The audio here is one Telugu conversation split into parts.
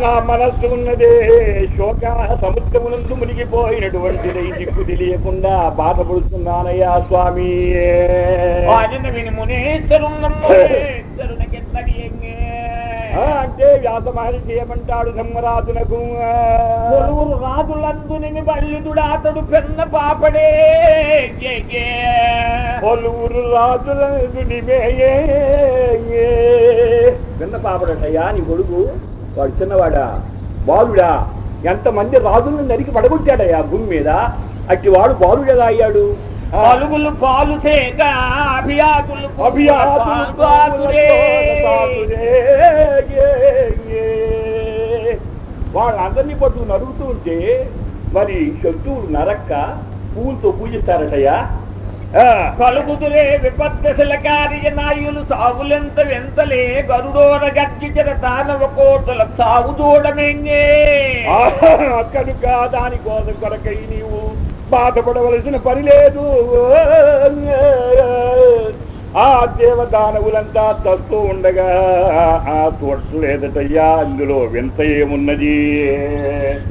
నా మనస్సు ఉన్నదే. శోక సముద్రమునందు మునిగిపోయినటువంటి దిక్కు తెలియకుండా బాధపడుతున్నానయ్యా స్వామి. ఆ, అంటే వ్యాస మహర్షి ఏమంటాడు ధర్మరాజునకు రాజులందుని బల్లిదుడాతడు పెన్న పాపడే. పలువురు రాజులకు విన్న పాపడటయ్యా నీ కొడుకు? వాడు చిన్నవాడా? బాలుడా? ఎంతమంది రాజులను నరికి పడగొట్టాడయ్యా భూమి మీద? అట్టి వాడు బాలుడు ఎలా అయ్యాడు? పలుగులు పాలు. వాళ్ళందరినీ పట్టు నరుగుతూ ఉంటే మరి శత్రువులు నరక్క పువ్వులతో పూజిస్తారటయ్యా? ఆ, కలుగుదురే విపత్తశల కార్య నాయులు సాగులెంత వెంతలే గరుడోడ గర్జించిన దానవ కోటల సాగు చూడమెంగే కనుక దానికోసం కొరకై నీవు బాధపడవలసిన పని లేదు. ఆ దేవదానవులంతా తస్తూ ఉండగా ఆ తోట్లేదటయ్యా అందులో వింత ఏమున్నది?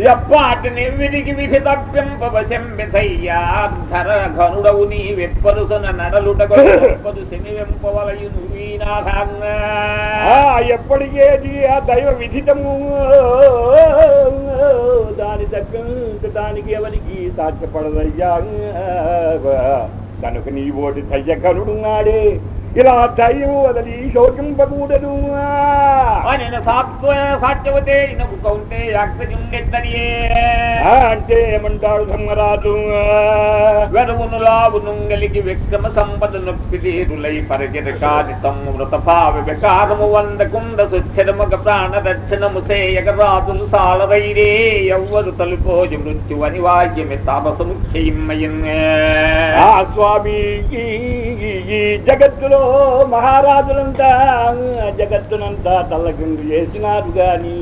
ఎప్పాటి నివ్విడికి విహితవ్యంపవశంబితయ్యా ధర ఘనుడవు నీ వెప్పరుసన నడలుట శని వెంపవలయు నువ్వీనాథాంగా ఆ ఎప్పటికేది ఆ దైవ విధితము? దాని తగ్గ దానికి ఎవరికి సాధ్యపడదయ్యా? కనుక నీ ఓటి తయ్య కనుడున్నాడే ఇలా దయ్యం వదలి శోకింపకూడదు. అంటే ఏమంటాడు ధర్మరాజు? వెరువును లావును గలిగి విక్రమ సంపద నొప్పి తీరులై పరిచర కాదితము మృత భావ వికారము వంద కుండ సుచ్చరమగ ప్రాణ రక్షణము సేయగ రాజులు సాళరైరే ఎవ్వరు తలుపోజు మృత్యు అనివార్యమి తాపసము ఆ స్వామి ఈ జగత్తులో మహారాజులంతా జగత్తునంతా తల్లకిందు చేసినారు గాని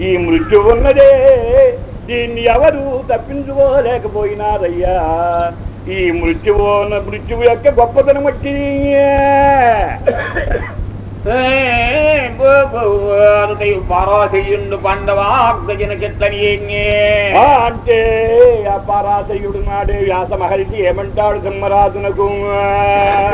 ఈ మృత్యు ఉన్నదే దీన్ని ఎవరు తప్పించుకోలేకపోయినారయ్యా. ఈ మృత్యువు మృత్యువు యొక్క గొప్పతనం వచ్చి పరాశయుండు పండవాగ్జన కెట్లనియే ఆ అంటే ఆ పరాశయుడు నాడే వ్యాస మహర్షి ఏమంటాడు ధర్మరాజునకు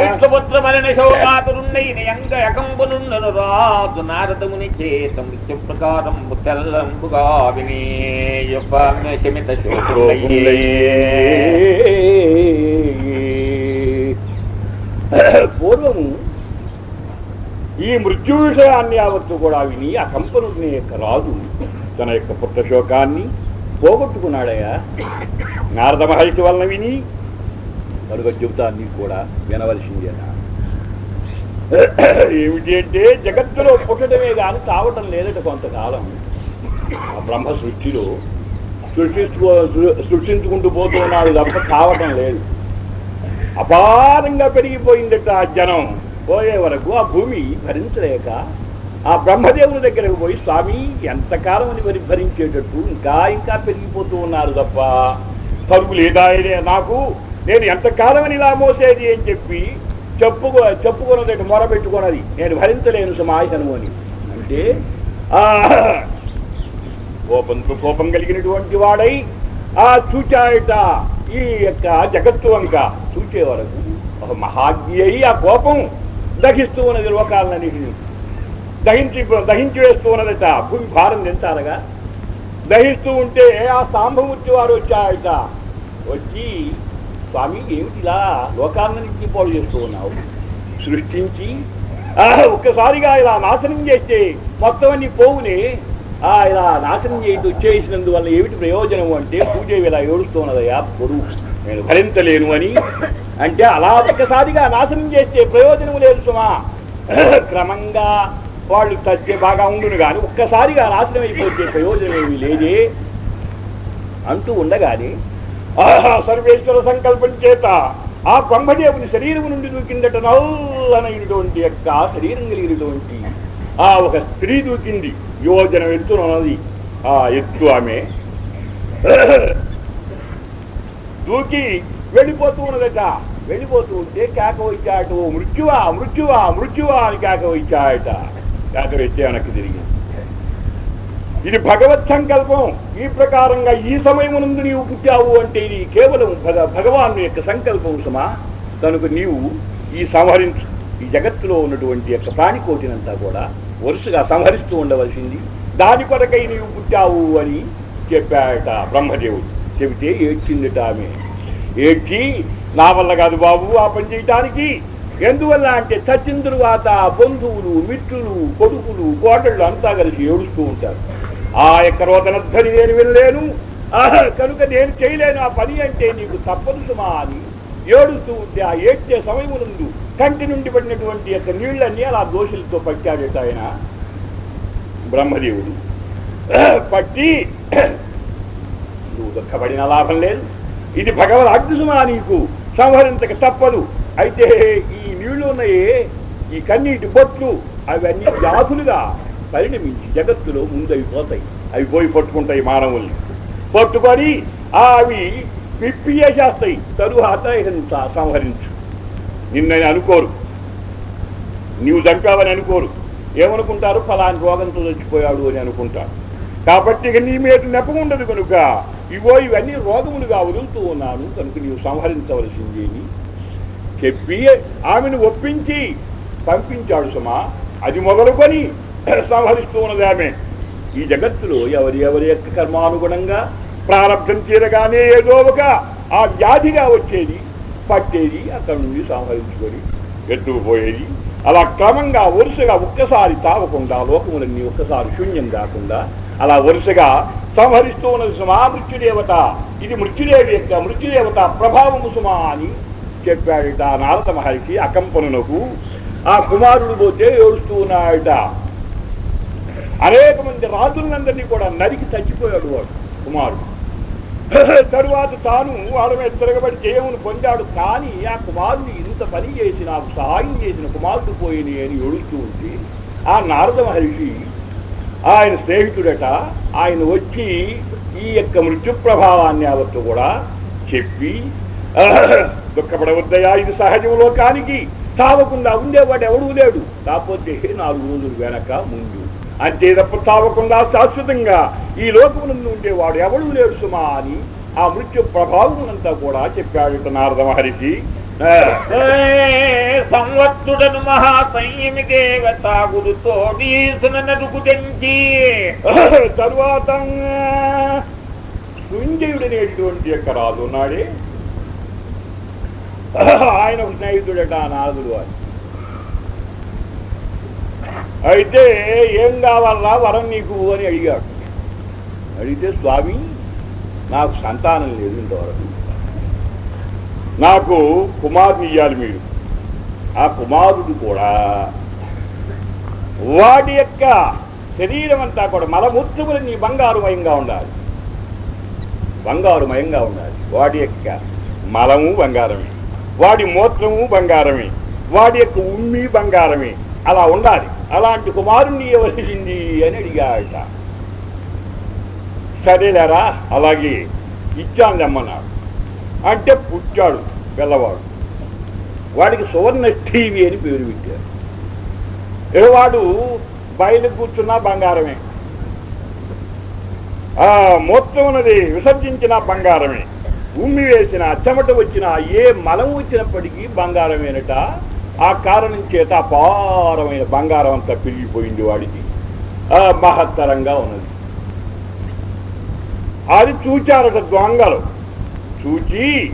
విష్ణుపుత్ర మరణ శోకాతురుండైన యంగ యకంబునుండను రాజు నారదముని చేత మృత్యు ప్రకారం తెల్లంబుగా వినేయప్ప శమిత పూర్వము ఈ మృత్యు విషయాన్ని యావత్తు కూడా విని ఆ కంపనుడిని యొక్క రాజు తన యొక్క పుట్టశోకాన్ని పోగొట్టుకున్నాడయ్యా. నారద మహర్షి వలన విని కనుక చెబుతాన్ని కూడా వినవలసిందేనా? ఏమిటి అంటే జగత్తులో పుట్టడమే కానీ తావటం లేదట కొంతకాలం. ఆ బ్రహ్మ సృష్టిలో సృష్టించుకో సృష్టించుకుంటూ పోతున్నాడు తప్ప తావటం లేదు. అపారంగా పెరిగిపోయిందట ఆ జనం. పోయే వరకు ఆ భూమి భరించలేక ఆ బ్రహ్మదేవుని దగ్గరకు పోయి స్వామి ఎంతకాలం అని మరి భరించేటట్టు? ఇంకా ఇంకా పెరిగిపోతూ ఉన్నారు తప్ప. పరుగు లేదా నాకు నేను ఎంతకాలం అని ఇలా మోసేది? అని చెప్పి చెప్పుకో చెప్పుకున్నది మొరబెట్టుకున్నది నేను భరించలేను సమాయసను అని. అంటే కోపంతో కోపం కలిగినటువంటి వాడై ఆ చూచాయట ఈ యొక్క జగత్తు వంక చూచే వరకు ఒక మహాజ్ఞి అయి ఆ కోపం దహిస్తూ ఉన్నది లోకాలన్నిటిని. దహించి దహించి వేస్తూ ఉన్నదట భూమి భారం తింటారగా దహిస్తూ ఉంటే ఆ సాంభమూర్తి వారు వచ్చాయట? వచ్చి స్వామి ఏమిటిలా లోకాలన్నింటినీ పాలు చేస్తూ ఉన్నావు? సృష్టించి ఒక్కసారిగా ఇలా నాశనం చేస్తే మొత్తం అన్ని పోవునే. ఆ ఇలా నాశనం చేయటం చేసినందువల్ల ఏమిటి ప్రయోజనం అంటే పూజ ఇలా ఏడుస్తున్నదయా పొరుగు నేను భరించలేను అని అంటే అలా ఒక్కసారిగా నాశనం చేస్తే ప్రయోజనం లేదు సుమా. క్రమంగా వాళ్ళు తగ్గే బాగా ఉండును కానీ ఒక్కసారిగా నాశనం అయిపోతే ప్రయోజనం ఏమి లేదే. అంటూ ఉండగానే ఆహా సర్వేశ్వర సంకల్పం చేత ఆ బ్రహ్మదేవుని శరీరం నుండి దూకిందట నల్లనైనటువంటి యొక్క శరీరం కలిగినటువంటి ఆ ఒక స్త్రీ దూకింది. యోజన ఎత్తునది ఆ ఎత్తు ఆమె. దూకి వెళ్ళిపోతూ ఉన్నదట. వెళ్ళిపోతూ ఉంటే కేక వచ్చాడు ఓ మృత్యువా మృత్యువా మృత్యువా అని కేక వచ్చాయట కేక వచ్చే వెనక్కి తిరిగి. ఇది భగవత్ సంకల్పం. ఈ ప్రకారంగా ఈ సమయమునందు నీవు పుట్టావు అంటే ఇది కేవలం భగ భగవాను యొక్క సంకల్పం సుమా. కనుక నీవు ఈ సంహరించు ఈ జగత్తులో ఉన్నటువంటి యొక్క ప్రాణికోటినంతా కూడా వరుసగా సంహరిస్తూ ఉండవలసింది. దాని కొరకై నీవు పుట్టావు అని చెప్పాడట బ్రహ్మదేవుడు. చెబితే ఏడ్చిందిట ఆమె. ఏడ్చి నా వల్ల కాదు బాబు ఆ పని చేయటానికి. ఎందువల్ల అంటే చచ్చిన తరువాత బంధువులు మిత్రులు కొడుకులు కోటళ్ళు అంతా కలిసి ఏడుస్తూ ఉంటారు. ఆ యొక్క రోదనధ్వని నేను వెళ్ళలేను కనుక నేను చేయలేను ఆ పని అంటే నీకు తప్పదు సుమా అని ఏడుస్తూ ఉంటే ఆ ఏడ్చే నుండి కంటి నుండి పడినటువంటి యొక్క నీళ్ళన్నీ అలా దోషులతో పట్టాడట ఆయన. బ్రహ్మదేవుడు. పట్టి నువ్వు దుఃఖపడిన లాభం లేదు. ఇది భగవద్ అగ్నిసుమా నీకు. సంహరించక తప్పదు. అయితే ఈ నీళ్ళు ఉన్నాయే ఈ కన్నీటి బొట్లు అవన్నీ జాతులుగా పరిణమించి జగత్తులో ముందైపోతాయి అవి పోయి పట్టుకుంటాయి మానవుల్ని. పట్టుకొని అవి అవి పిప్పియేసేస్తాయి తరువాత ఇక సంహరించు. నిన్నని అనుకోరు. నీవు చంపావని అనుకోరు. ఏమనుకుంటారు? ఫలాని రోగంతో చచ్చిపోయాడు అని అనుకుంటారు. కాబట్టి ఇక నీ మీద నెపం ఉండదు కనుక ఇవో ఇవన్నీ రోగములుగా వదులుతూ ఉన్నాను కనుక నీవు సంహరించవలసింది అని చెప్పి ఆమెను ఒప్పించి పంపించాడు సుమా. అది మొదలుకొని సంహరిస్తూ ఉన్నది ఆమె. ఈ జగత్తులో ఎవరి ఎవరి యొక్క కర్మానుగుణంగా ప్రారంభం తీరగానే ఏదో ఒక ఆ వ్యాధిగా వచ్చేది పట్టేది అక్కడి నుండి సంహరించుకొని ఎత్తుకుపోయేది అలా క్రమంగా వరుసగా ఒక్కసారి తావకుండా లోకములన్నీ ఒక్కసారి శూన్యం కాకుండా అలా వరుసగా సంహరిస్తూ ఉన్నది సుమా మృత్యుదేవత. ఇది మృత్యుదేవి యొక్క మృత్యుదేవత ప్రభావము సుమా అని చెప్పాడట నారద మహర్షి అకంపనునకు. ఆ కుమారుడు పోతే ఏడుస్తూ ఉన్నాడట. అనేక మంది రాజులందరినీ కూడా నరికి చచ్చిపోయాడు వాడు కుమారుడు. తరువాత తాను వాళ్ళ మీద తిరగబడి జయమును పొందాడు కానీ ఆ కుమారుడు ఇంత పని చేసి నాకు సహాయం చేసిన కుమారుడు పోయిని అని ఏడుస్తూ ఉంటే ఆ నారద మహర్షి ఆయన స్నేహితుడట ఆయన వచ్చి ఈ యొక్క మృత్యు ప్రభావాన్ని యావత్తు కూడా చెప్పి దుఃఖపడవద్దయా ఇది సహజం లోకానికి. తావకుండా ఉండేవాడు ఎవడూ లేడు. కాకపోతే నాలుగు రోజులు వెనక ముందు. అంతే తప్ప తావకుండా శాశ్వతంగా ఈ లోకమునందు ఉండేవాడు ఎవడూ లేడు సుమా అని ఆ మృత్యు ప్రభావమునంతా కూడా చెప్పాడు నారద మహర్షి. సంవత్సుడను మహాసంయమి దేవత గురుతోడీసున నరుకు తెంచి. తరువాత శృంజయుడనేటువంటి యొక్క రాజు ఉన్నాడే? ఆయన స్నేహితుడట ఆ నారదుడు అని అయితే ఏం కావాలా వరం నీకు అని అడిగాడు. అడిగితే స్వామి నాకు సంతానం లేదు ఇంతవరకు. నాకు కుమారుని ఇయ్యాలి మీరు. ఆ కుమారుడు కూడా వాడి యొక్క శరీరం అంతా కూడా మలమూత్రములు నీ బంగారుమయంగా ఉండాలి. బంగారుమయంగా ఉండాలి. వాడి యొక్క మలము బంగారమే. వాడి మూత్రము బంగారమే. వాడి యొక్క ఉమ్మి బంగారమే. అలా ఉండాలి. అలాంటి కుమారుణ్ణి ఇవ్వవలసింది అని అడిగాడట సరేలేరా అలాగే ఇచ్చాను తెమ్మన్నాడు అంటే పుట్టాడు. పిల్లవాడు వాడికి సువర్ణ టీవీ అని పేరు పెట్టారు. పిల్లవాడు బయలు కూర్చున్నా బంగారమే. ఆ మొత్తం ఉన్నది విసర్జించిన బంగారమే. ఉమ్మి వేసిన చెమట వచ్చిన ఏ మలం వచ్చినప్పటికీ బంగారమేనట. ఆ కారణం చేత అపారమైన బంగారం అంతా పెరిగిపోయింది వాడికి. ఆ మహత్తరంగా ఉన్నది. అది చూచారట దొంగలు. చూచి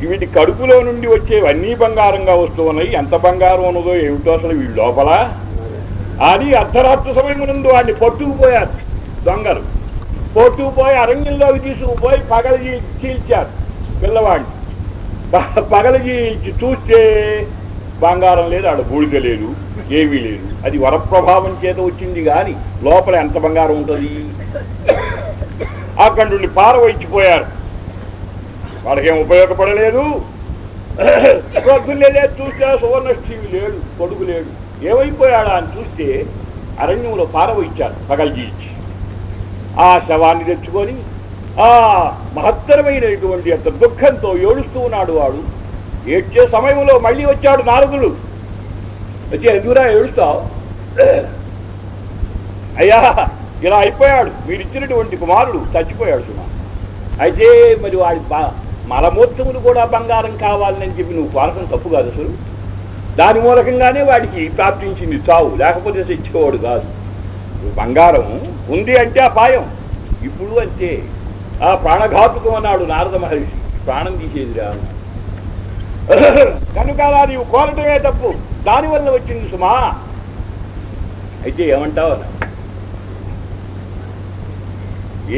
వీటి కడుపులో నుండి వచ్చేవన్నీ బంగారంగా వస్తూ ఉన్నాయి ఎంత బంగారం ఉన్నదో ఏమిటో అసలు వీళ్ళ లోపల? అని అర్ధరాత్రి సమయమునందు వాడిని పట్టుకుపోయారు దొంగలు. పట్టుకుపోయి అరణ్యంలోకి తీసుకుపోయి పగల చీల్చారు పిల్లవాడిని. ప- పగల చీల్చి చూస్తే బంగారం లేదు ఆడ బూడిద లేదు ఏమీ లేదు. అది వరప్రభావం చేత వచ్చింది కానీ లోపల ఎంత బంగారం ఉంటుంది? అక్కడి నుండి పారవయించిపోయారు. వాళ్ళకేం ఉపయోగపడలేదు. పొద్దున్నే లేచి చూస్తే సువర్ణశ్రీవి లేడు కొడుకు లేడు. ఏమైపోయాడా అని చూస్తే అరణ్యంలో పారవయించారు పగల్జీచి ఆ శవాన్ని తెచ్చుకొని ఆ మహత్తరమైనటువంటి అంత దుఃఖంతో ఏడుస్తూ ఉన్నాడు వాడు. ఏడ్చే సమయంలో మళ్ళీ వచ్చాడు నారదుడు. వచ్చి ఎందుకురా ఏడుస్తావు? అయ్యా ఇలా అయిపోయాడు. మీరు ఇచ్చినటువంటి కుమారుడు చచ్చిపోయాడు సుమా. అయితే మరి వాడి మలమూర్తములు కూడా బంగారం కావాలని చెప్పి నువ్వు కోరటం తప్పు కాదు అసలు. దాని మూలకంగానే వాడికి ప్రాప్తించింది చావు లేకపోతే అసలు ఇచ్చేవాడు కాదు. బంగారం ఉంది అంటే అపాయం ఇప్పుడు అంతే. ఆ ప్రాణఘాతుకం అన్నాడు నారద మహర్షి ప్రాణం తీసేదిరా కనుక అలా నీవు కోరటమే తప్పు దానివల్ల వచ్చింది సుమా. అయితే ఏమంటావు అలా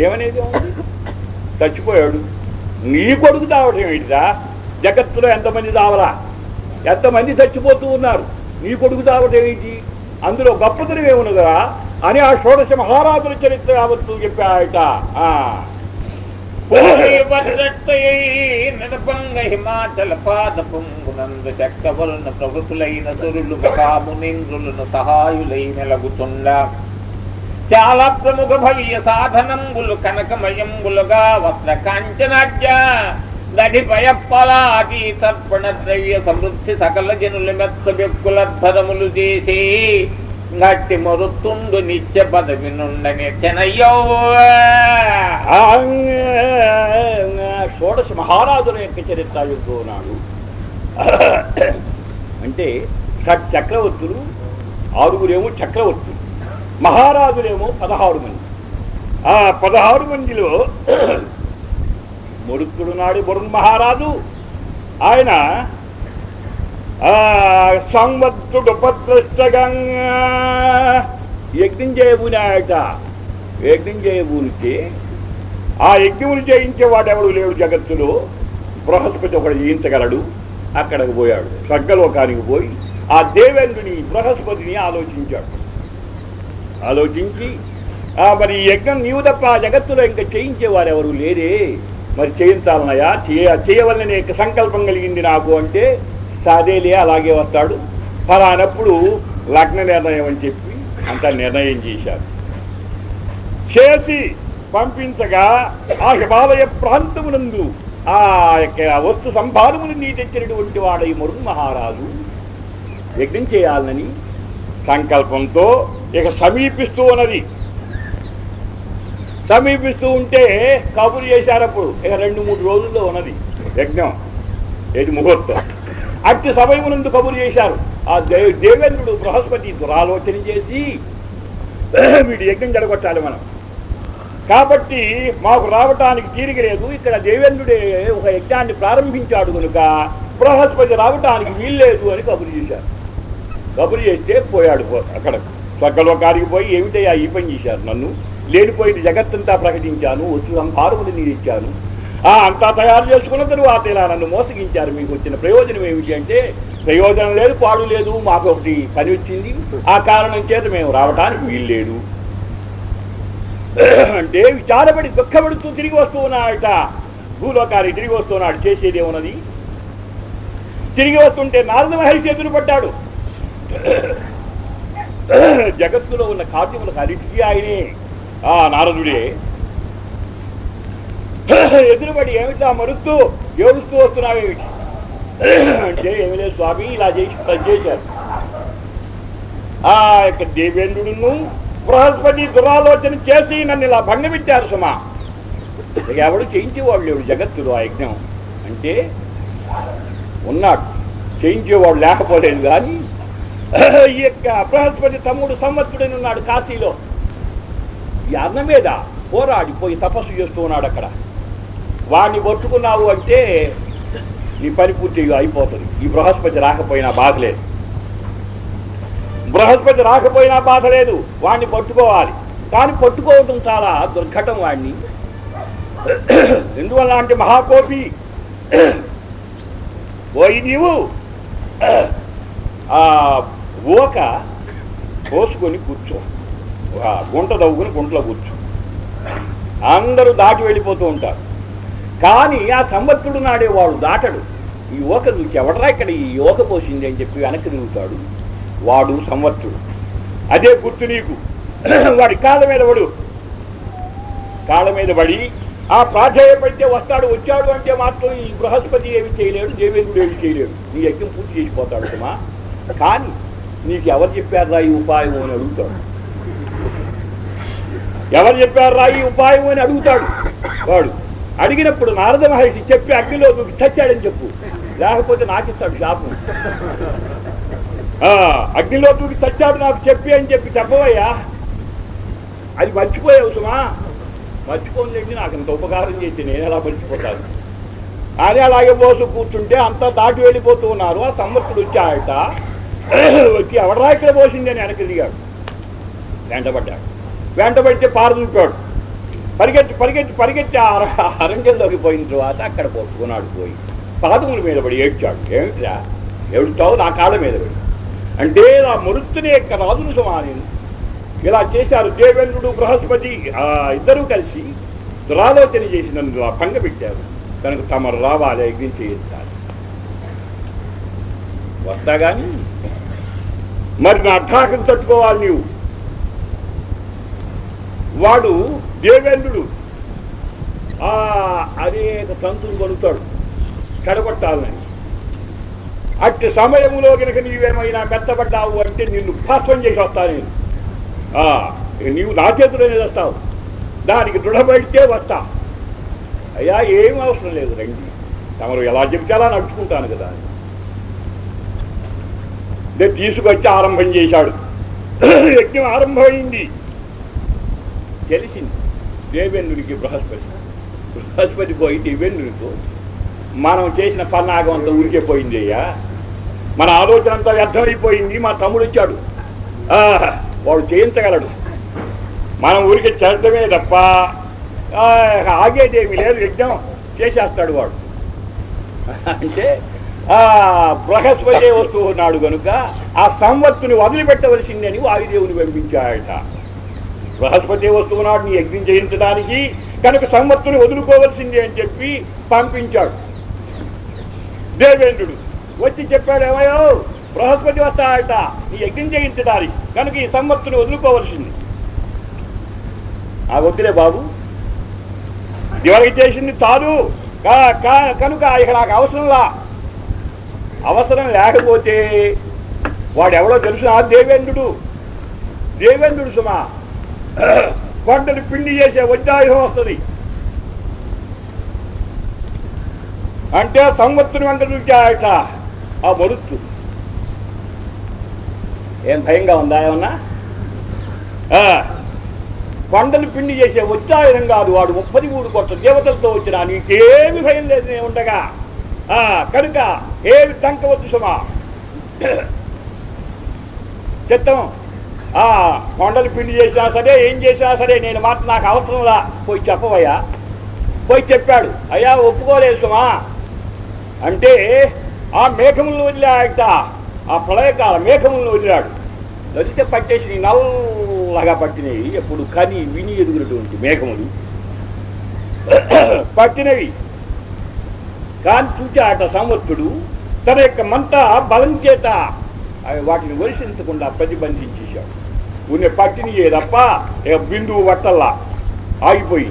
ఏమనేది చచ్చిపోయాడు. నీ కొడుకు తావటం ఏంటిరా జగత్తులో ఎంతమంది తావలా ఎంతమంది చచ్చిపోతూ ఉన్నారు? నీ కొడుకు తావటం ఏంటి? అందులో గొప్పతనం ఏమున్నదా? అని ఆ షోడశ మహారాజుల చరిత్ర కావచ్చు చెప్పాయట. ఆ. నడపంగ హిమాచల పాద పొంగునందు చక్కవలన ప్రవృతులైన సురులు మహామునింద్రులను సహాయులై నెలగుతుండ చాలా ప్రముఖ భవ్య సాధనంబులు కనకమయంబులుగా వస్త్ర కాంచనాట్య దడిపయ పలాటి తర్పణ ద్రవ్య సమృద్ధి సకల జనుల మెత్త వ్యక్కులధరములు చేసి గట్టి మరుతుండు నిత్య పదవి నుండని చెనయ్యో షోడశ మహారాజుల యొక్క చరిత్ర చెబుతూ అంటే షట్ చక్రవర్తులు ఆరుగురేమో చక్రవర్తులు. మహారాజులేమో పదహారు మంది. ఆ పదహారు మందిలో మరుత్తుడు నాడు బరుణ్ మహారాజు ఆయన ఆ సంవత్సరుడు పత్రష్టగంగా యజ్ఞం చేయబూనాయట యజ్ఞం చేయబూనితే ఆ యజ్ఞములు చేయించేవాడు ఎవడు లేడు జగత్తులో? బృహస్పతి ఒకడు జయించగలడు అక్కడికి పోయాడు. స్వర్గలోకానికి పోయి ఆ దేవేంద్రుని బృహస్పతిని ఆలోచించాడు. ఆలోచించి ఆ మరి ఈ యజ్ఞం నీవు తప్ప ఆ జగత్తులో ఇంకా చేయించేవారు ఎవరు లేరే? మరి చేయించాలన్నయా చేయ చేయవలన సంకల్పం కలిగింది నాకు అంటే సాదేలే అలాగే వస్తాడు. ఫలానప్పుడు లగ్న నిర్ణయం అని చెప్పి అంత నిర్ణయం చేశారు చేసి పంపించగా ఆ హిమాలయ ప్రాంతమునందు ఆ యొక్క వస్తు సంభారములు నీ తెచ్చినటువంటి వాడై మరుగు మహారాజు యజ్ఞం చేయాలని సంకల్పంతో ఇక సమీపిస్తూ ఉన్నది. సమీపిస్తూ ఉంటే కబురు చేశారు అప్పుడు. ఇక రెండు మూడు రోజుల్లో ఉన్నది. యజ్ఞం. ఏది ముహూర్తం. అట్టి సమయమునందు కబురు చేశారు. ఆ దే దేవేంద్రుడు బృహస్పతి దురాలోచన చేసి వీడు యజ్ఞం జరగొట్టాలి మనం. కాబట్టి మాకు రావటానికి తీరిక లేదు. ఇక్కడ దేవేంద్రుడే ఒక యజ్ఞాన్ని ప్రారంభించాడు కనుక బృహస్పతి రావటానికి వీల్లేదు అని కబురు చేశారు. కబురు చేస్తే పోయాడు అక్కడ. స్వర్గలోకానికి పోయి ఏమిటయ్యా ఈ పని చేశారు నన్ను? లేనిపోయిన జగత్తంతా ప్రకటించాను వచ్చి సంహారములు నేను ఇచ్చాను ఆ అంతా తయారు చేసుకున్న తరువాత ఇలా నన్ను మోసగించారు. మీకు వచ్చిన ప్రయోజనం ఏమిటి అంటే ప్రయోజనం లేదు పాడు లేదు మాకు ఒకటి పని వచ్చింది. ఆ కారణం చేత మేము రావటానికి వీల్లేదు. అంటే విచారపడి దుఃఖపడుతూ తిరిగి వస్తూ ఉన్నాడట భూలోకానికి తిరిగి వస్తున్నాడు చేసేది ఏమున్నది తిరిగి వస్తుంటే నారద మహర్షి ఎదురు పడ్డాడు జగత్తులో ఉన్న కాద్యములకు అన్నిటికీ ఆయనే. ఆ నారదుడే. ఎదురుబడి ఏమిటా మరుస్తూ ఏడుస్తూ వస్తున్నావేమిటి? అంటే ఏమి లేదు స్వామి ఇలా చేసి పనిచేశారు చేశారు. ఆ యొక్క దేవేంద్రుడును బృహస్పతి దురాలోచన చేసి నన్ను ఇలా భంగమిట్టారు సుమా. ఎవడు చేయించేవాడు లేడు జగత్తుడు ఆ యజ్ఞం. అంటే ఉన్నాడు. చేయించేవాడు లేకపోలేదు కానీ ఈ యొక్క బృహస్పతి తమ్ముడు సంవత్సరుడని ఉన్నాడు కాశీలో. ఈ అన్న మీద పోరాడి పోయి తపస్సు చేస్తూ ఉన్నాడు అక్కడ. వాడిని పట్టుకున్నావు అంటే నీ పని పూర్తిగా అయిపోతుంది. ఈ బృహస్పతి రాకపోయినా బాధ లేదు. బృహస్పతి రాకపోయినా బాధ లేదు. వాడిని పట్టుకోవాలి కానీ పట్టుకోవటం చాలా దుర్ఘటం వాడిని ఎందువల్ల అంటే మహాకోపి. పోయి నీవు ఆ ఓక కోసుకొని కూర్చో. గుంట దవ్వుకుని గుంటలో కూర్చో. అందరూ దాటి వెళ్ళిపోతూ ఉంటారు. కానీ ఆ సంవత్సరుడు నాడే వాడు దాటడు. ఈ ఓక చూసి ఎవడరా ఇక్కడ? ఈ ఓక పోసింది అని చెప్పి వెనక్కి తిరుగుతాడు వాడు సంవత్సరుడు అదే గుర్తు నీకు. వాడి కాళ్ళ మీద పడు. కాళ్ళ మీద పడి ఆ ప్రాధాన్యపడితే వస్తాడు వచ్చాడు అంటే మాత్రం ఈ బృహస్పతి ఏమి చేయలేడు దేవేంద్రుడు ఏమి చేయలేడు. నీ యజ్ఞం పూర్తి చేసిపోతాడు సుమా. కానీ నీకు ఎవరు చెప్పారా ఈ ఉపాయం అని అడుగుతాడు. ఎవరు చెప్పారా ఈ ఉపాయం అని అడుగుతాడు. వాడు అడిగినప్పుడు నారద మహర్షి చెప్పి అగ్నిలో దూకి చచ్చాడని చెప్పు. లేకపోతే నాకిస్తాడు షాపు శాపం. ఆ, అగ్నిలో దూకి చచ్చాడు నాకు చెప్పి అని చెప్పి చెప్పవయ్యా. అది మర్చిపోయావు సుమా. మర్చిపోలేండి నాకు ఇంత ఉపకారం చేసి నేను ఎలా మర్చిపోతాను? అని అలాగే పోసు కూర్చుంటే అంతా దాటి వెళ్ళిపోతూ ఉన్నారు. ఆ సంవత్సరుడు వచ్చాయట వచ్చి ఎవడరా ఇక్కడ పోసింది అని వెనక్కి దిగాడు. వెంటబడ్డాడు. వెంటబడితే పారదూపాడు పరిగెత్తి పరిగెత్తి పరిగెత్తి అర- అరంగంలోకి పోయిన తర్వాత అక్కడ పట్టుకున్నాడు పోయి. పాదముల మీద పడి ఏడ్చాడు. ఏమిట్రా? ఏడుతావు నా కాళ్ళ మీద పడి. అంటే నా మరుత్తుని యొక్క రాజును సమానం. ఇలా చేశారు దేవేంద్రుడు బృహస్పతి ఆ ఇద్దరూ కలిసి దురాలోచన చేసినందు ఆ పంగ పెట్టారు. కనుక తమరు రావాలి యజ్ఞం చేయించాలి వస్తా కానీ మరి నా అఠాకం తట్టుకోవాలి నీవు. వాడు దేవేంద్రుడు. ఆ అనేక తంతులు కొడుతాడు కడగొట్టాలని అట్టి సమయంలో కనుక నీవేమైనా మెత్తబడ్డావు అంటే నిన్ను భస్వం చేసి వస్తా నేను. ఆ, నీవు నా చేతిలోనే వస్తావు. దానికి దృఢపడితే వస్తా. అయ్యా ఏం అవసరం లేదు రండి. తమరు ఎలా చెప్తే అలా నడుచుకుంటాను కదా. అని తీసుకొచ్చి ఆరంభం చేశాడు. యజ్ఞం ఆరంభమైంది. తెలిసింది దేవేంద్రుడికి బృహస్పతి. బృహస్పతి పోయి దేవేంద్రుడితో మనం చేసిన పన్నాగం అంతా ఊరికే పోయింది అయ్యా. మన ఆలోచన అంతా వ్యర్థమైపోయింది. మా తమ్ముడు వచ్చాడు. వాడు చేయించగలడు. మనం ఊరికి చేరటమే తప్ప ఆగేదేమి లేదు. యజ్ఞం చేసేస్తాడు వాడు. అంటే బృహస్పతి వస్తూ ఉన్నాడు కనుక ఆ సంవత్తుని వదిలిపెట్టవలసిందని వాయుదేవుని పంపించాడట బృహస్పతి వస్తున్నాడు నీ యజ్ఞం చేయించడానికి. కనుక సంవత్తుని వదులుకోవలసింది అని చెప్పి పంపించాడు. దేవేంద్రుడు వచ్చి చెప్పాడు ఏమయో బృహస్పతి వస్తాడట నీ యజ్ఞం చేయించడానికి. కనుక ఈ సంవత్తుని వదులుకోవలసింది. ఆ వద్దులే బాబు. ఎవరికి చేసింది చాలు. కనుక ఇక నాకు అవసరంలా. అవసరం లేకపోతే వాడెవడో తెలుసు ఆ దేవేంద్రుడు. దేవేంద్రుడు సుమా. పంటను పిండి చేసే వజ్రాయుధం వస్తుంది. అంటే సంవత్సరం వెంట చూచాయట ఆ మరుత్తు. ఏం భయంగా ఉందా ఏమన్నా? ఆ, పిండి చేసే వచ్చాయుధం కాదు వాడు. ముప్పది మూడు కొత్త దేవతలతో వచ్చినా నీకేమి భయం లేదు ఉండగా. కనుక ఏమి దంకవద్దు సుమా? చిత్తం కొండలు పిండి చేసినా సరే ఏం చేసినా సరే నేను మాట నాకు అవసరంలా పోయి చెప్పవయ్యా. పోయి చెప్పాడు. అయ్యా ఒప్పుకోలేదు సుమా. అంటే ఆ మేఘములను వదిలేట ఆ ప్రళయకాల మేఘములను వదిలాడు. దొరికితే పట్టేసి నల్లగా పట్టినవి. ఎప్పుడు కని విని ఎదుగునటువంటి మేఘములు. పట్టినవి. కానీ చూచాట సంవత్తుడు తన యొక్క మంట బలం చేత వాటిని వర్షించకుండా ప్రతిబంధించేశాడు. ఉన్న పట్టిని తప్ప ఇక బిందువు పట్టల్లా ఆగిపోయి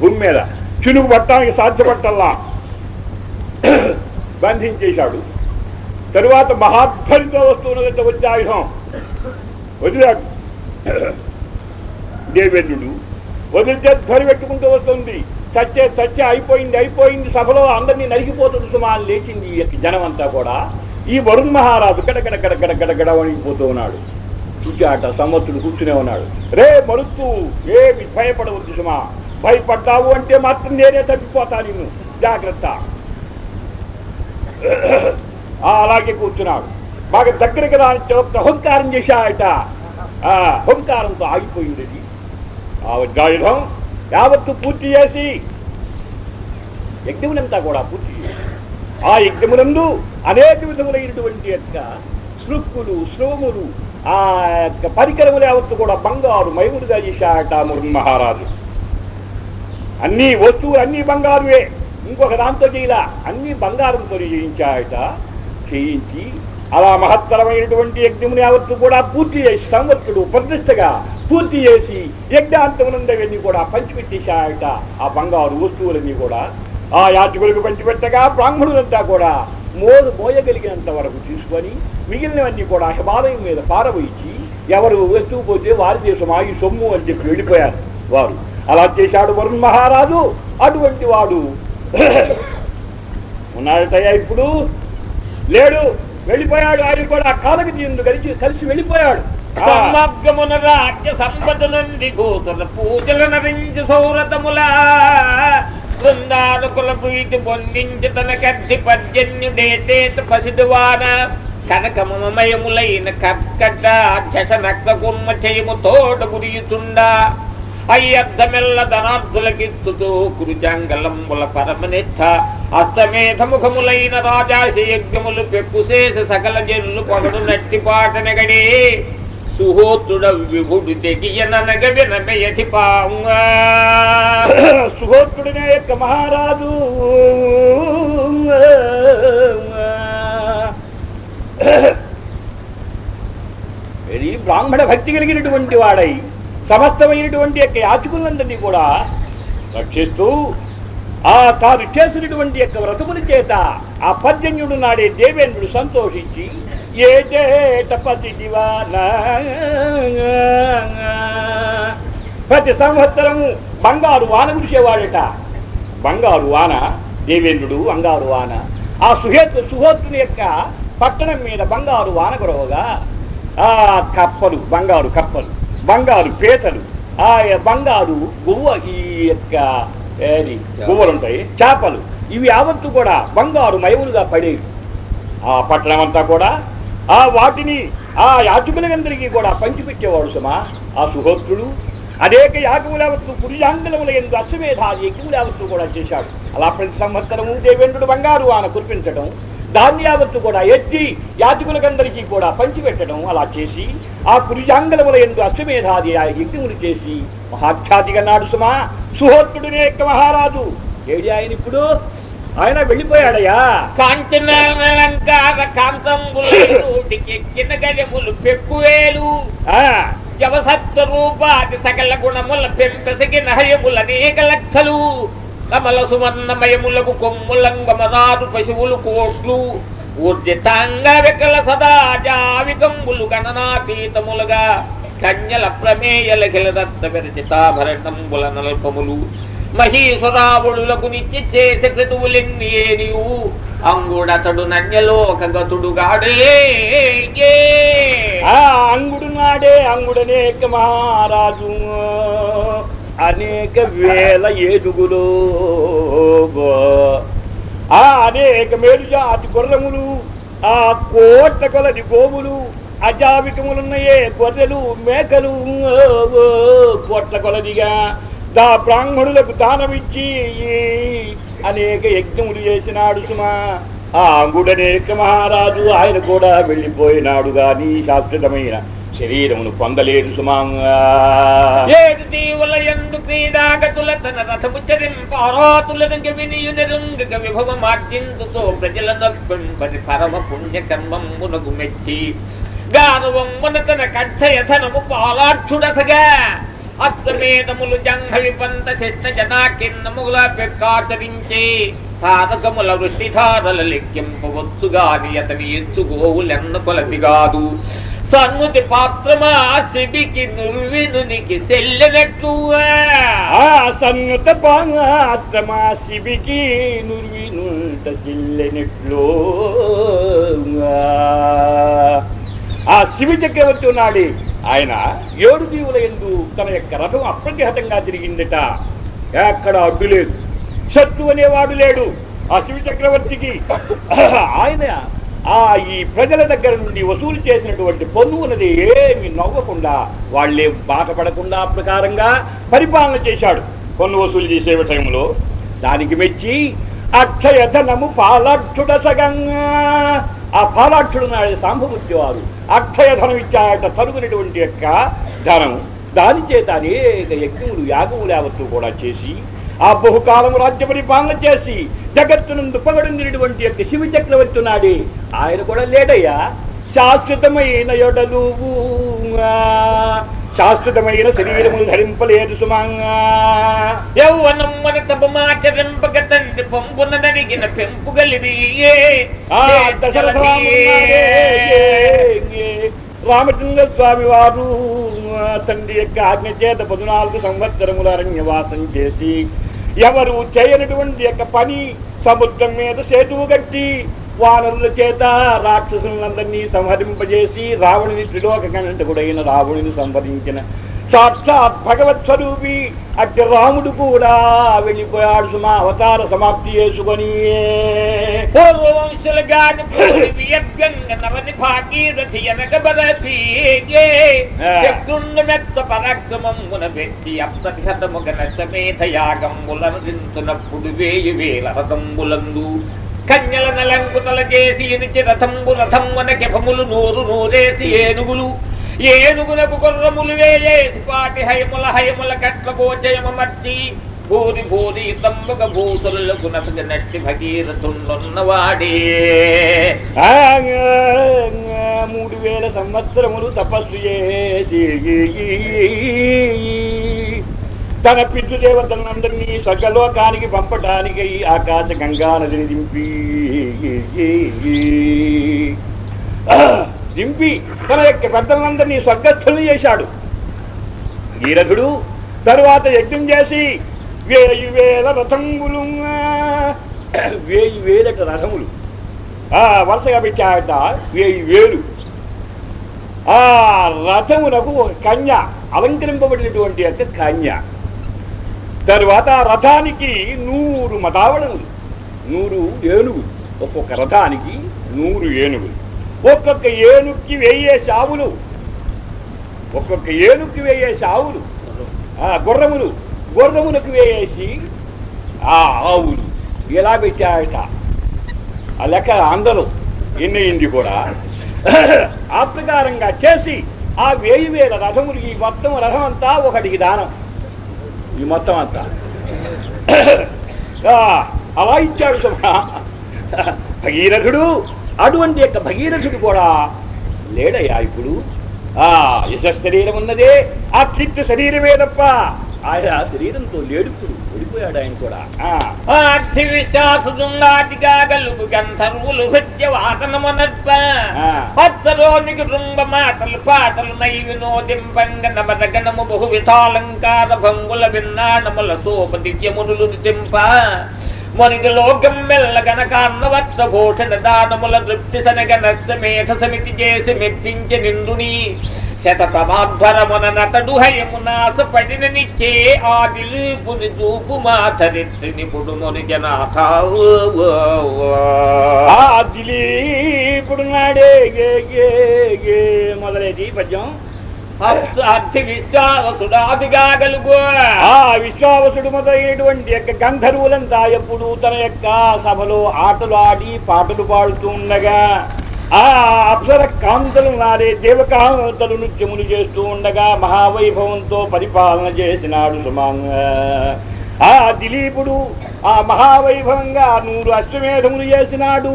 భూమి మీద చినుకు పట్టడానికి సాధ్యపట్టల్లా బంధించేశాడు. తరువాత మహాధ్వనితో వస్తున్నదంటే ఆయుధం వదిలాడు. దేవేంద్రుడు వదిలితే ధ్వని పెట్టుకుంటూ వస్తుంది. చచ్చే చచ్చే అయిపోయింది అయిపోయింది సభలో అందరినీ నలిగిపోతుంది సుమా అని లేచింది ఈ జనం అంతా కూడా. ఈ వరుణ్ మహారాజు గడగడ గడగడ గడగడ వణిగిపోతూ ఉన్నాడు. చూచాట సంవత్సరుడు కూర్చునే ఉన్నాడు. రే మరుత్తు ఏమి భయపడవద్దు సుమా. భయపడ్డావు అంటే మాత్రం నేనే తప్పిపోతా నిన్ను. జాగ్రత్త. అలాగే కూర్చున్నాడు. బాగా దగ్గరికి రాని ఒక హుంకారం చేశాయట. ఆ హుంకారంతో ఆగిపోయింది అది. ఆ వజ్రాయుధం యావత్తు పూర్తి చేసి యజ్ఞమునంతా కూడా పూర్తి చేసి ఆ యజ్ఞమునందు అనేక విధములైనటువంటి యొక్క శృక్కులు శ్రోములు ఆ యొక్క పరికరములు యావత్తు కూడా బంగారు మయములుగా చేశాట మురున్ మహారాజు. అన్ని వస్తువులు అన్ని బంగారువే. ఇంకొక దాంతో చేయలా. అన్ని బంగారంతో చేయించాయట. చేయించి అలా మహత్తరమైనటువంటి యజ్ఞముని యావత్తు కూడా పూర్తి చేసి సంవత్సరుడు ప్రతిష్టగా పూర్తి చేసి యజ్ఞాంతమునందవన్నీ కూడా పంచిపెట్టేశాయట. ఆ బంగారు వస్తువులన్నీ కూడా ఆ యాచకులకు పంచిపెట్టగా బ్రాహ్మణులంతా కూడా మోదు మోయగలిగినంత వరకు తీసుకొని మిగిలినవన్నీ కూడా హిమాలయం మీద పారబోయించి ఎవరు వస్తువు పోతే వారి దేశం ఆగి సొమ్ము అని చెప్పి వెళ్ళిపోయారు వారు. అలా చేశాడు వరుణ్ మహారాజు. అటువంటి వాడు ఉన్నాడటయ్యా ఇప్పుడు? లేడు. వెళ్ళిపోయాడు. ఆయన కూడా కాలకి తీయందు కలిసి కలిసి వెళ్ళిపోయాడు. ఆ, రాజ్య సంపదనంది భూతల పూజల నరించి సౌరతముల. బృందానుకుల ప్రీతి పొందించి తన కర్తి పర్జన్యుడేతేత పసిదువాన. కనకమయములైన కర్కట అధ్యస నక్త కుమ్మ చేయము తోట గురియుతుండా అయ్యర్థమెల్ల ధనార్థులకిత్తుతూ కురుజంగలంబుల పరమనిత్త. అస్తమేధముఖములైన రాజాశయజ్ఞములు పెక్కుశేష సకల జనులు పొగడు నట్టిపాటనగడే పాటనగడే సుహోత్రుడ విభుడు తెగియననగ వినమయతి పాంగా సుహోత్రుడినే యొక్క మహారాజు. ఇది బ్రాహ్మణ భక్తి కలిగినటువంటి వాడై సమస్తమైనటువంటి యొక్క యాచకులందరినీ కూడా రక్షిస్తూ ఆ తాను చేసినటువంటి యొక్క వ్రతముని చేత ఆ పర్జన్యుడు నాడే దేవేంద్రుడు సంతోషించి ఏ చేట పతి దివానా? ప్రతి సంవత్సరము బంగారు వాన కురిసేవాడట. బంగారు వాన దేవేంద్రుడు బంగారు వాన. ఆ సుహేత్ సుహోత్రుని యొక్క పట్టణం మీద బంగారు వాన కురవగా ఆ కప్పలు బంగారు కప్పలు బంగారు పీతలు ఆ బంగారు గువ్వ ఈ యొక్క గువ్వలు ఉంటాయి చేపలు. ఇవి యావత్తు కూడా బంగారు మయములుగా పడేవి. ఆ పట్టణం అంతా కూడా ఆ వాటిని ఆ యాచకులందరికీ కూడా పంచిపెట్టేవాడు సుమా. ఆ సుహోత్రుడు అనేక యాగములవత్తు పురుషాంగలముల ఎందు అశ్వమేధాది యజ్ఞములవత్తు కూడా చేశాడు. అలా ప్రతి సంవత్సరము దేవేంద్రుడు బంగారు ఆన కురిపించడం దాన్ని యావత్తు కూడా ఎత్తి యాజకులకందరికీ కూడా పంచిపెట్టడం అలా చేసి ఆ పురుషాంగలముల ఎందు అశ్వమేధాది ఆ యజ్ఞములు చేసి మహాఖ్యాతిగా నాడు సుమా. సుహోత్రుడినే యొక్క మహారాజు. ఏడి ఆయన ఇప్పుడు? ఆయన వెళ్ళిపోయాడయ్యా. కాంచనాలంకార గజములు పెక్కువేలు. ఆ, జవసత్వ రూపాది సకల గుణముల పెంపసగిన హయముల అనేక లక్షలు. కమల సువర్ణమయములకు కొమ్ములంగమనారు పశువులు కోట్లు. ఊర్జితాంగ వికల సదా జావికంబులు గణనాతీతములుగా. కన్యల ప్రమేయల కిలదత్త విరచితాభరణంబుల నల్పములు. మహీసురావుడులకు నిత్య చేసే క్రతువులెన్నియేనియు? అంగుడతడు నన్యలోక గతుడుగాడే ఆ అంగుడు నాడే అంగుడనేక మహారాజు అనేక వేల ఏదుగులు ఆ అనేక మేలు జాతి గుర్రములు ఆ కోట్ల కొలది గోవులు. అజావికములున్నాయే గొర్రెలు మేకలు. కోట్ల కొలదిగా దా బ్రాహ్మణులకు దానమిచ్చి అనేక యజ్ఞములు చేసినాడు సుమా. ఆ అంగుడనేక మహారాజు ఆయన కూడా వెళ్ళిపోయినాడు గాని శాశ్వతమైన శరీరమును పొందలేడు సుమా. ఏడు దీవుల ఎందు క్రీడాగతుల తన రథము చరింపారాతులను వినియునరుంగ విభవ మార్జిందుతో ప్రజల నొప్పింపది పరమ పుణ్య కర్మమునకు మెచ్చి. గానవమ్మున తన కంఠయధనము పాలాక్షుడసగా అశ్వమేధములు జంఘ విపంత జనా కిందముల పెక్కాచరించే తారకముల వృష్టిధారల లెక్కింపవచ్చుగా అతని ఎత్తు గోవులెన్న కాదు సన్నుతి పాత్రమా శిబికి నువ్వినునికి సెల్లెనట్టు సన్నుత పాత్రమా శిబికి నుర్వినుంట చెల్లెనట్లు ఆ శివి చక్రవర్తి ఉన్నాడు ఆయన ఏడు దీవుల ఎందు తన యొక్క రథం అప్రతిహతంగా తిరిగిందట. ఎక్కడ అడ్డు లేదు. శత్రు అనేవాడు లేడు. ఆ చక్రవర్తికి ఆయన ఆ ఈ ప్రజల దగ్గర నుండి వసూలు చేసినటువంటి పన్ను ఉన్నది ఏమి నవ్వకుండా వాళ్ళే బాధపడకుండా ప్రకారంగా పరిపాలన చేశాడు. పన్ను వసూలు చేసే విషయంలో దానికి మెచ్చి అక్షయధనము పాలక్షుడ సగంగా ఆ పాలాక్షుడు నాడు సాంభమూర్తి వారు అక్షయధనం ఇచ్చాయట తరుగునటువంటి యొక్క ధనం. దాని చేత అనేక యజ్ఞములు యాగములు యావత్తు కూడా చేసి ఆ బహుకాలము రాజ్య పరిపాలన చేసి జగత్తునందు పగడిందినటువంటి యొక్క శివ చక్రవర్తి నాడే. ఆయన కూడా లేడయ్యా. శాశ్వతమైన ఎడలు శాశ్వతమైన శరీరములు ధరింపలేదు సుమంగా యౌవనం మన పెంపుగలిది. రామచంద్ర స్వామి వారు తండ్రి యొక్క ఆజ్ఞ చేత పద్నాలుగు సంవత్సరముల అరణ్యవాసం చేసి ఎవరు చేయనటువంటి యొక్క పని సముద్రం మీద సేతువు కట్టి వానరుల చేత రాక్షసులందరినీ సంహరింపజేసి రావణుని త్రిలోక కంటకుడైన రావణుని సంహరించిన. సాక్షాత్ భగవత్ స్వరూపి అట్టి రాముడు కూడా వెళ్ళిపోయాడు. సుమా అవతార సమాప్తి చేసుకొని. శత్రుండు మెత్త పరాక్రమమున వ్యక్తి అప్సటి కన్యల నలంకుతల చేసి ఇనిచి రథంబు రథమ్మున కెఫములు నూరు నూరేసి ఏనుగులు. ఏనుగులకు కొర్రములు వేయేసి పాటి హయముల హయముల కట్ల గోచయమర్చి భూరి భూరి తమ్ముక భూతులకు నసగ నట్టి భగీరథుండున్నవాడే ఆ, మూడు వేల సంవత్సరములు తపస్సు చేసి. తన పితృదేవతలందరినీ సకలోకానికి పంపటానికి ఆకాశ గంగా నదిని దింపి. దింపి తన యొక్క పెద్దలందరినీ స్వర్గస్థులు చేశాడు. ఈరథుడు తరువాత యజ్ఞం చేసి వేయి వేల రథములు వేయి వేలట రథములు. ఆ వరుసగా పెట్టాట వేయి వేలు. ఆ రథమునకు కన్య అలంకరింపబడినటువంటి యొక్క కన్య. తరువాత ఆ రథానికి నూరు మతావళములు నూరు ఏనుగులు. ఒక్కొక్క రథానికి నూరు ఏనుగులు. ఒక్కొక్క ఏనుక్కి వేయే చావులు ఒక్కొక్క ఏనుక్కి వేయే చావులు ఆ గుర్రములు గుర్రములకు వేయేసి ఆ ఆవులు. ఇలా పెట్టాయట? ఆ లెక్క అందరూ ఎన్నయింది కూడా. ఆ ప్రకారంగా చేసి ఆ వేయి వేల రథములు ఈ మొత్తం రథం అంతా ఒకటికి దానం. ఈ మొత్తం అంతా. అలా ఇచ్చాడు సుమా భగీరథుడు అటువంటి యొక్క భగీరథుడు కూడా లేడయ్యా ఇప్పుడు. ఆ యశ శరీరం ఉన్నదే ఆ చిత్త శరీరమే తప్ప ఆయన శరీరంతో లేడుప్పుడు ఓడిపోయాడు ఆయన కూడా. ఆ. ఆర్థి విశ్వాసుడున్నాటిగా గలుగు గంధర్వులు హృత్య వాసనమునర్ప ఆ. హత్తరోనికి రుంబ మాటలు పాటలు నై వినోదింపంగ నమదగనము బహు విశాలంకార భంగుల విన్నాణముల సోప దివ్యమునులు తింప మొనిగి లోకం మెల్లగన కాన్నవత్స భూషణ దానముల తృప్తి సనగ నస్త సమితి చేసి మెప్పించి నిందుని శత సమాధ్వరమున నతడు హయమునాస పడిన నిచ్చే ఆదిలు పుని చూపు మాతరిత్రి నిపుడు మొని జనాథ ఆ నాడే గే గే గే మొదలైంది పద్యం. అర్థి విశ్వాసుడాదిగా గలుగు ఆ విశ్వావసుడు మొదలైనటువంటి యొక్క గంధర్వులంతా ఎప్పుడు తన యొక్క సభలో ఆటలు ఆడి పాటలు పాడుతూ ఉండగా ఆ అప్సర కాంతలు నారే దేవకాంతలు నృత్యములు చేస్తూ ఉండగా మహావైభవంతో పరిపాలన చేసినాడు సుమాంగ. ఆ దిలీపుడు ఆ మహావైభవంగా నూరు అశ్వమేధములు చేసినాడు.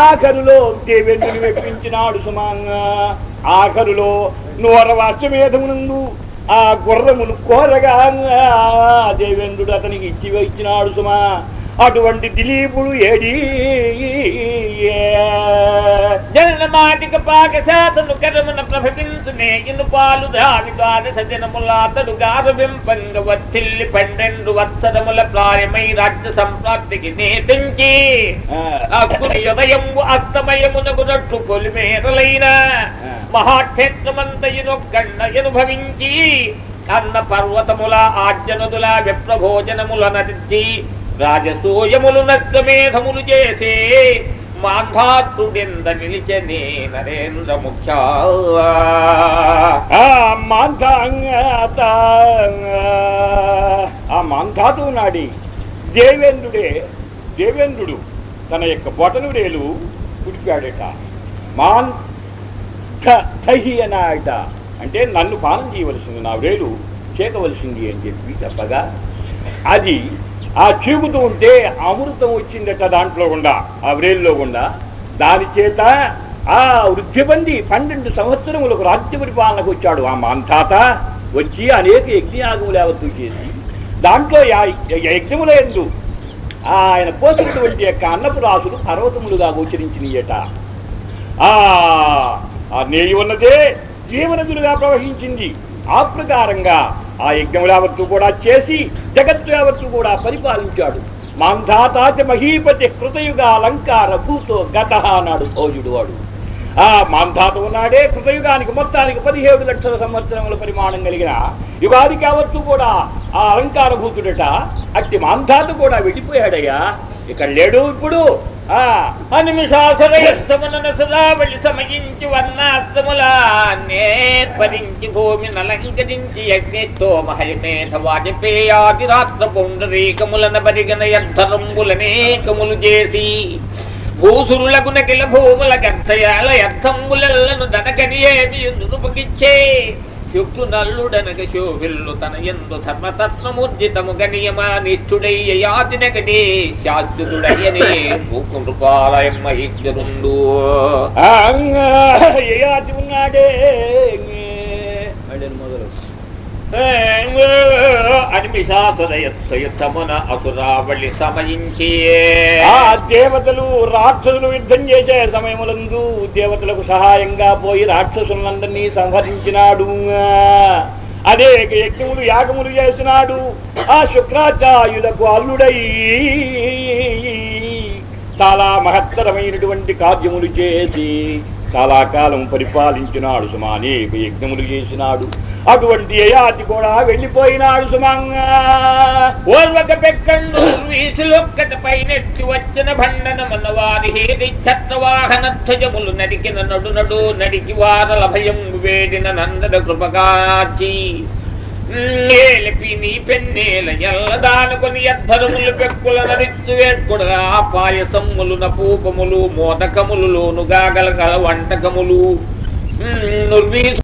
ఆఖరులో దేవేంద్రుని మెప్పించినాడు సుమాంగ. ఆఖరులో నూరవ అశ్వమేధమునందు ఆ గుర్రములు కోరగా దేవేంద్రుడు అతనికి ఇచ్చి ఇచ్చినాడు సుమా. అటువంటి దిలీపుడు ఏడి? జన మాటిక పాక శాతను కరమున ప్రభవించునే ఇను పాలు దాని ద్వాదశ దినములాతడు గారవింపంగ వర్తిల్లి పన్నెండు వత్సరముల ప్రాయమై రాజ్య సంప్రాప్తికి నేతించి అక్కుని ఉదయము అస్తమయమునకు నట్టు పొలిమేరలైన మహాక్షేత్రమంతయునొక్కన్న అనుభవించి అన్న పర్వతముల ఆజ్ఞనుదుల విప్రభోజనముల నటించి రాజసూయములు నష్టమేధములు చేసే మాంధాతుడెంద నిలిచనే నరేంద్ర ముఖ్య ఆ మాఘాతు ఆ నాడి దేవేంద్రుడే దేవేంద్రుడు తన యొక్క బొటను రేలు కుడిపాడట మాన్ దహి అనాయట. అంటే నన్ను పానం చేయవలసింది నా వేలు చేకవలసింది అని చెప్పి చెప్పగా అది ఆ చీకుతూ ఉంటే అమృతం వచ్చిందట దాంట్లో గుండా ఆ వ్రేల్లో గుండా. దాని చేత ఆ వృద్ధిబంది పన్నెండు సంవత్సరములకు రాజ్య పరిపాలనకు వచ్చాడు ఆ మాంతాత. వచ్చి అనేక యజ్ఞయాగములు యావత్తు చేసి దాంట్లో యా- యజ్ఞముల ఎందు ఆయన పోసినటువంటి యొక్క అన్నపు రాసులు పర్వతములుగా గోచరించినయట. ఆ నేయి ఉన్నదే జీవనదులుగా ప్రవహించింది. ఆ ప్రకారంగా ఆ యజ్ఞములు యావత్తు కూడా చేసి జగత్తు యావత్తు కూడా పరిపాలించాడు. మాంధాతాచ మహీపతి కృతయుగ అలంకార భూతో గత అన్నాడు భోజుడు వాడు. ఆ మాంధాత ఉన్నాడే కృతయుగానికి మొత్తానికి పదిహేడు లక్షల సంవత్సరముల పరిమాణం కలిగిన యుగాది కావచ్చు కూడా ఆ అలంకార భూతుడట. అట్టి మాంధాత కూడా వెళ్ళిపోయాడయ్యా. ఇక్కడ లేడు ఇప్పుడు. ఆ అనిమిషాసురయస్తమున సమయించి వర్ణాస్తముల నేర్పరించి భూమి యజ్ఞతో మహయమేధ వాజపేయాది రాత్ర పరిగణ యద్ధరంబులనేకములు చేసి భూసురులకు నకిల భూముల గర్థయాల యర్థంబులను దనకని ఏమి నునుపకిచ్చే యుక్తు నల్లుడనగ శోభిల్లు తన ఎందు ధర్మతత్వముర్జితము గణియమానిష్ఠుడయ్య యాతినగడే శాశ్వతుడయ్యనే భూకృపాలయం మహిష్యరుండు ఉన్నాడే మొదలు అనిమిషాసురయత్సయుద్ధమున అసురావళి సమయించి ఆ దేవతలు రాక్షసులు యుద్ధం చేసే సమయములందు దేవతలకు సహాయంగా పోయి రాక్షసులందరినీ సంహరించినాడు. అనేక యజ్ఞములు యాగములు చేసినాడు. ఆ శుక్రాచార్యులకు అల్లుడై చాలా మహత్తరమైనటువంటి కార్యములు చేసి చాలా కాలం పరిపాలించినాడు సుమానేక యజ్ఞములు చేసినాడు. అటువంటి యయాతి కూడా వెళ్ళిపోయినాడు సుమంగా. ఓర్వక పెక్కండు వీసులొక్కట పైనెత్తి వచ్చిన భండనమన్న వారి హేది ఛత్రవాహన ధ్వజములు నడికిన నడు నడు నడికి వారల భయం వేడిన నందన కృపకాచి. ఏలిపి నీ పెన్నేల ఎల్లదానుకొని యద్ధరములు పెక్కుల నరిత్తు వేర్కొడగా పాయసమ్ములు నపూపములు మోదకములు లోనుగా గలగల వంటకములు. నుర్వీసు